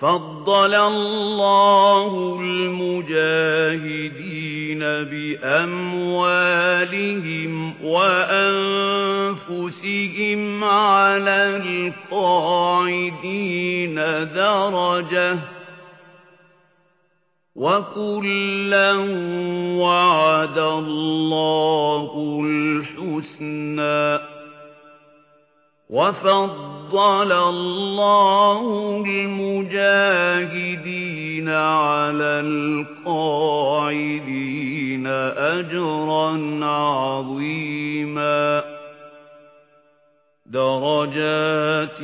فضل الله المجاهدين بأموالهم وأنفسهم على القاعدين درجة وكلا وعد الله الحسنى وفضل الله المجاهدين على القاعدين أجرا عظيما. درجات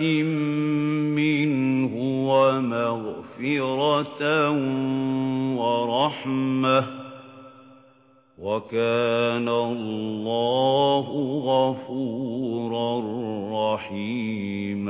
منه ومغفرة ورحمة. وَكَانَ اللَّهُ غَفُورًا رَّحِيمًا.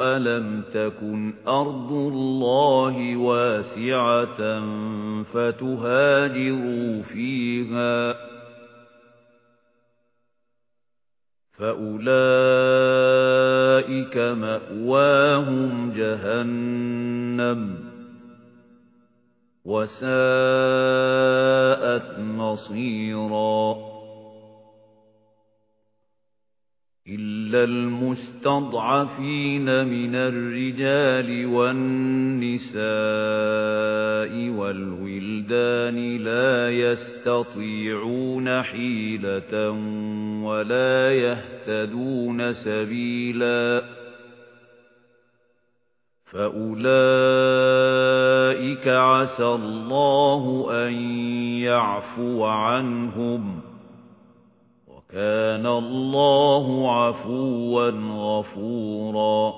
ألم تكن أرض الله واسعة فتهاجروا فيها فأولئك مأواهم جهنم وساءت مصيراً إِلَّا الْمُسْتَضْعَفِينَ مِنَ الرِّجَالِ وَالنِّسَاءِ وَالْوِلْدَانِ لَا يَسْتَطِيعُونَ حِيلَةً وَلَا يَهْتَدُونَ سَبِيلًا فَأُولَئِكَ عَسَى اللَّهُ أَن يَعْفُوَ عَنْهُمْ وَكَانَ اللَّهُ عَفُوًّا غَفُورًا.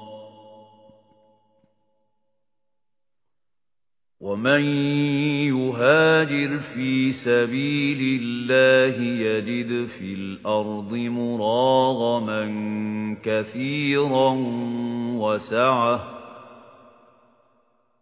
وَمَن يُهَاجِرْ فِي سَبِيلِ اللَّهِ يَجِدْ فِي الْأَرْضِ مُرَاغَمًا كَثِيرًا وَسَعَةً.